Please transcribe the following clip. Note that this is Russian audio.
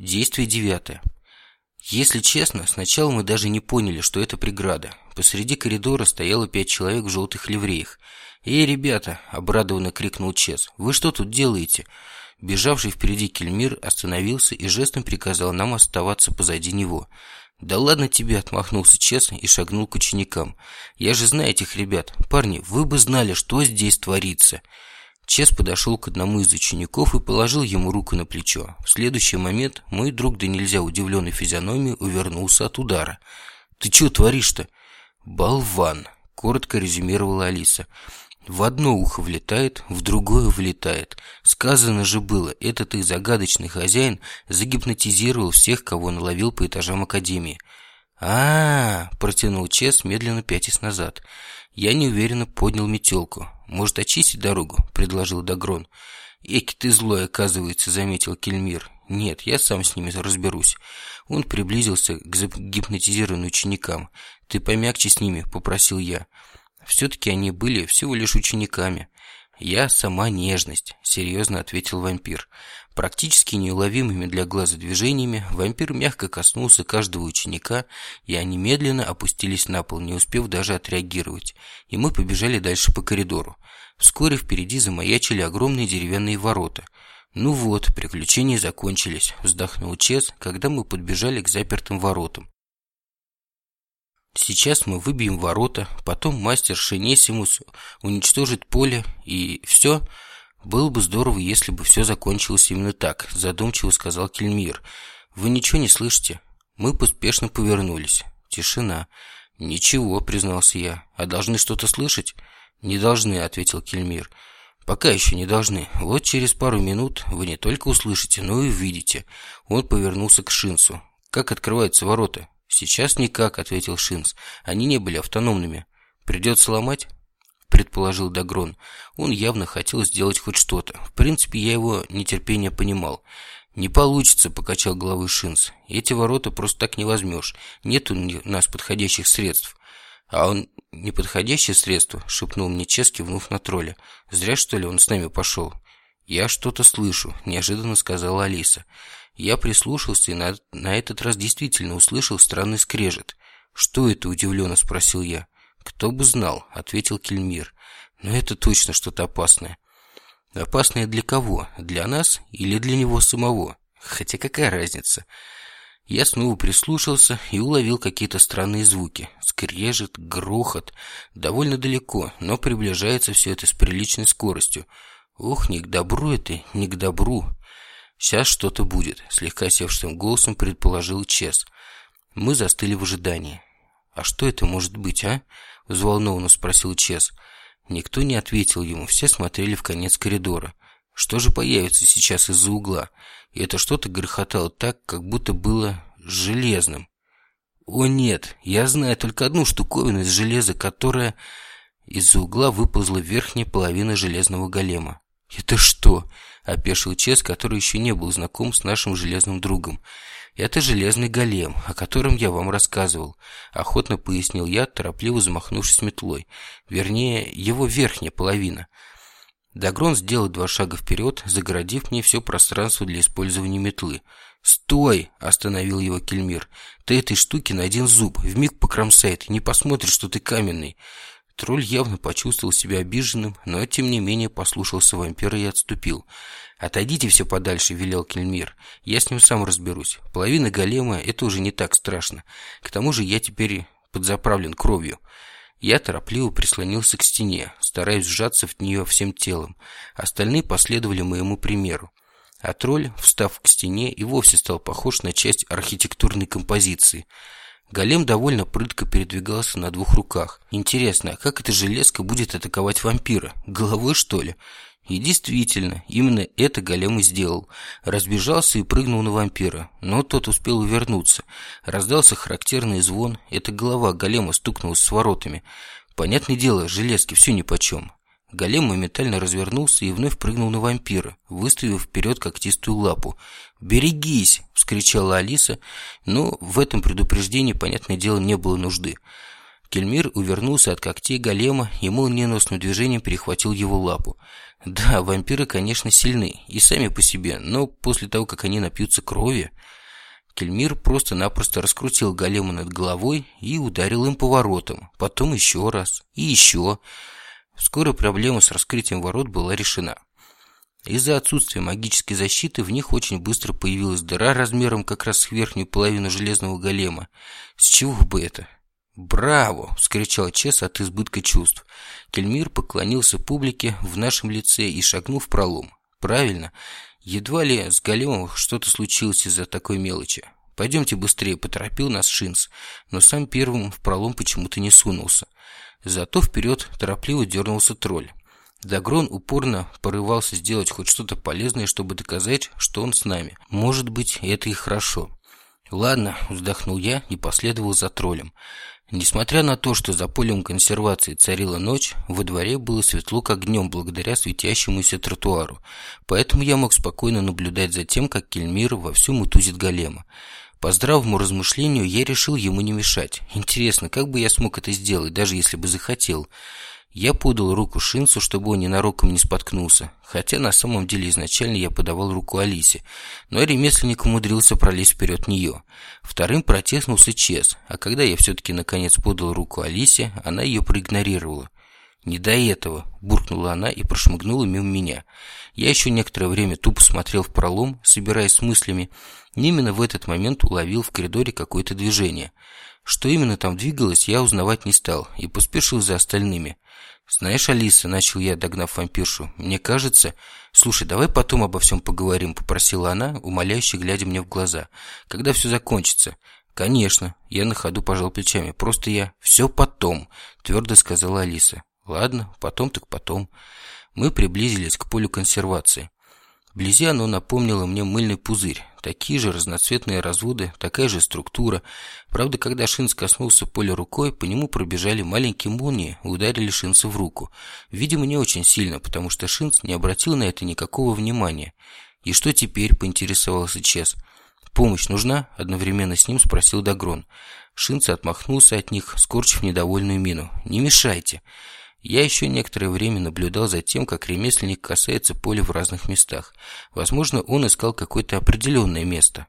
Действие девятое. Если честно, сначала мы даже не поняли, что это преграда. Посреди коридора стояло пять человек в желтых ливреях. «Эй, ребята!» – обрадованно крикнул Чес. «Вы что тут делаете?» Бежавший впереди Кельмир остановился и жестом приказал нам оставаться позади него. «Да ладно тебе!» – отмахнулся Чес и шагнул к ученикам. «Я же знаю этих ребят. Парни, вы бы знали, что здесь творится!» Чес подошел к одному из учеников и положил ему руку на плечо. В следующий момент мой друг да нельзя удивленной физиономией увернулся от удара. «Ты что творишь-то?» «Болван!» – коротко резюмировала Алиса. В одно ухо влетает, в другое влетает. Сказано же было, этот их загадочный хозяин загипнотизировал всех, кого наловил по этажам Академии. А, -а, -а протянул Чес, медленно пятясь назад. Я неуверенно поднял метелку. «Может, очистить дорогу?» – предложил Дагрон. «Эки ты злой, оказывается», – заметил Кельмир. «Нет, я сам с ними разберусь». Он приблизился к гипнотизированным ученикам. «Ты помягче с ними», – попросил я. Все-таки они были всего лишь учениками. «Я сама нежность», — серьезно ответил вампир. Практически неуловимыми для глаза движениями вампир мягко коснулся каждого ученика, и они медленно опустились на пол, не успев даже отреагировать. И мы побежали дальше по коридору. Вскоре впереди замаячили огромные деревянные ворота. «Ну вот, приключения закончились», — вздохнул Чес, когда мы подбежали к запертым воротам. Сейчас мы выбьем ворота, потом мастер Шенесимус уничтожит поле, и все. Было бы здорово, если бы все закончилось именно так, задумчиво сказал Кельмир. Вы ничего не слышите? Мы поспешно повернулись. Тишина. Ничего, признался я. А должны что-то слышать? Не должны, ответил Кельмир. Пока еще не должны. Вот через пару минут вы не только услышите, но и увидите. Он повернулся к Шинсу. Как открываются ворота? «Сейчас никак», — ответил Шинс. «Они не были автономными. Придется ломать?» предположил Дагрон. Он явно хотел сделать хоть что-то. В принципе, я его нетерпение понимал. «Не получится», — покачал головой Шинс. «Эти ворота просто так не возьмешь. Нет у нас подходящих средств». «А он неподходящее средство?» — шепнул мне Чес, кивнув на тролля. «Зря, что ли, он с нами пошел?» «Я что-то слышу», — неожиданно сказала Алиса. Я прислушался и на, на этот раз действительно услышал странный скрежет. «Что это?» – удивленно спросил я. «Кто бы знал», – ответил Кельмир. «Но это точно что-то опасное». «Опасное для кого? Для нас или для него самого? Хотя какая разница?» Я снова прислушался и уловил какие-то странные звуки. Скрежет, грохот. Довольно далеко, но приближается все это с приличной скоростью. Ох, не к добру это, не к добру. «Сейчас что-то будет», — слегка севшим голосом предположил Чес. Мы застыли в ожидании. «А что это может быть, а?» — взволнованно спросил Чес. Никто не ответил ему, все смотрели в конец коридора. Что же появится сейчас из-за угла? И это что-то грохотало так, как будто было железным. О нет, я знаю только одну штуковину из железа, которая... Из-за угла выползла верхняя половина железного голема. «Это что?» – опешил Чес, который еще не был знаком с нашим железным другом. «Это железный голем, о котором я вам рассказывал», – охотно пояснил я, торопливо замахнувшись метлой. Вернее, его верхняя половина. Дагрон сделал два шага вперед, загородив мне все пространство для использования метлы. «Стой!» – остановил его Кельмир. «Ты этой штуки на один зуб, вмиг покромсает, не посмотришь, что ты каменный». Тролль явно почувствовал себя обиженным, но тем не менее послушался вампира и отступил. «Отойдите все подальше», — велел Кельмир. «Я с ним сам разберусь. Половина голема — это уже не так страшно. К тому же я теперь подзаправлен кровью». Я торопливо прислонился к стене, стараясь сжаться в нее всем телом. Остальные последовали моему примеру. А тролль, встав к стене, и вовсе стал похож на часть архитектурной композиции — Голем довольно прытко передвигался на двух руках. Интересно, как эта железка будет атаковать вампира? Головой, что ли? И действительно, именно это голем и сделал. Разбежался и прыгнул на вампира, но тот успел увернуться. Раздался характерный звон, эта голова голема стукнулась с воротами. Понятное дело, железки все нипочем. Голем моментально развернулся и вновь прыгнул на вампира, выставив вперед когтистую лапу. «Берегись!» – вскричала Алиса, но в этом предупреждении, понятное дело, не было нужды. Кельмир увернулся от когтей голема и молниеносным движением перехватил его лапу. Да, вампиры, конечно, сильны, и сами по себе, но после того, как они напьются крови... Кельмир просто-напросто раскрутил голема над головой и ударил им поворотом, потом еще раз и еще. Вскоре проблема с раскрытием ворот была решена. Из-за отсутствия магической защиты в них очень быстро появилась дыра размером как раз с верхнюю половину железного голема. С чего бы это? «Браво!» – вскричал Чес от избытка чувств. Кельмир поклонился публике в нашем лице и шагнул в пролом. «Правильно. Едва ли с големом что-то случилось из-за такой мелочи. Пойдемте быстрее», – поторопил нас Шинс, но сам первым в пролом почему-то не сунулся. Зато вперед торопливо дернулся тролль. Дагрон упорно порывался сделать хоть что-то полезное, чтобы доказать, что он с нами. Может быть, это и хорошо. «Ладно», – вздохнул я и последовал за троллем. Несмотря на то, что за полем консервации царила ночь, во дворе было светло как днем благодаря светящемуся тротуару, поэтому я мог спокойно наблюдать за тем, как Кельмир вовсю мутузит голема. По здравому размышлению я решил ему не мешать. Интересно, как бы я смог это сделать, даже если бы захотел? Я подал руку Шинцу, чтобы он ненароком не споткнулся, хотя на самом деле изначально я подавал руку Алисе, но ремесленник умудрился пролезть вперед нее. Вторым протеснулся Чес, а когда я все-таки наконец подал руку Алисе, она ее проигнорировала. «Не до этого», – буркнула она и прошмыгнула мимо меня. Я еще некоторое время тупо смотрел в пролом, собираясь с мыслями, и именно в этот момент уловил в коридоре какое-то движение. Что именно там двигалось, я узнавать не стал и поспешил за остальными. «Знаешь, Алиса», — начал я, догнав вампиршу, — «мне кажется...» «Слушай, давай потом обо всем поговорим», — попросила она, умоляюще глядя мне в глаза. «Когда все закончится?» «Конечно». Я на ходу пожал плечами. «Просто я...» «Все потом», — твердо сказала Алиса. «Ладно, потом так потом». Мы приблизились к полю консервации. Вблизи оно напомнило мне мыльный пузырь. Такие же разноцветные разводы, такая же структура. Правда, когда Шинц коснулся поля рукой, по нему пробежали маленькие молнии и ударили Шинца в руку. Видимо, не очень сильно, потому что Шинц не обратил на это никакого внимания. «И что теперь?» – поинтересовался Чес. «Помощь нужна?» – одновременно с ним спросил Дагрон. Шинц отмахнулся от них, скорчив недовольную мину. «Не мешайте!» Я еще некоторое время наблюдал за тем, как ремесленник касается поля в разных местах. Возможно, он искал какое-то определенное место.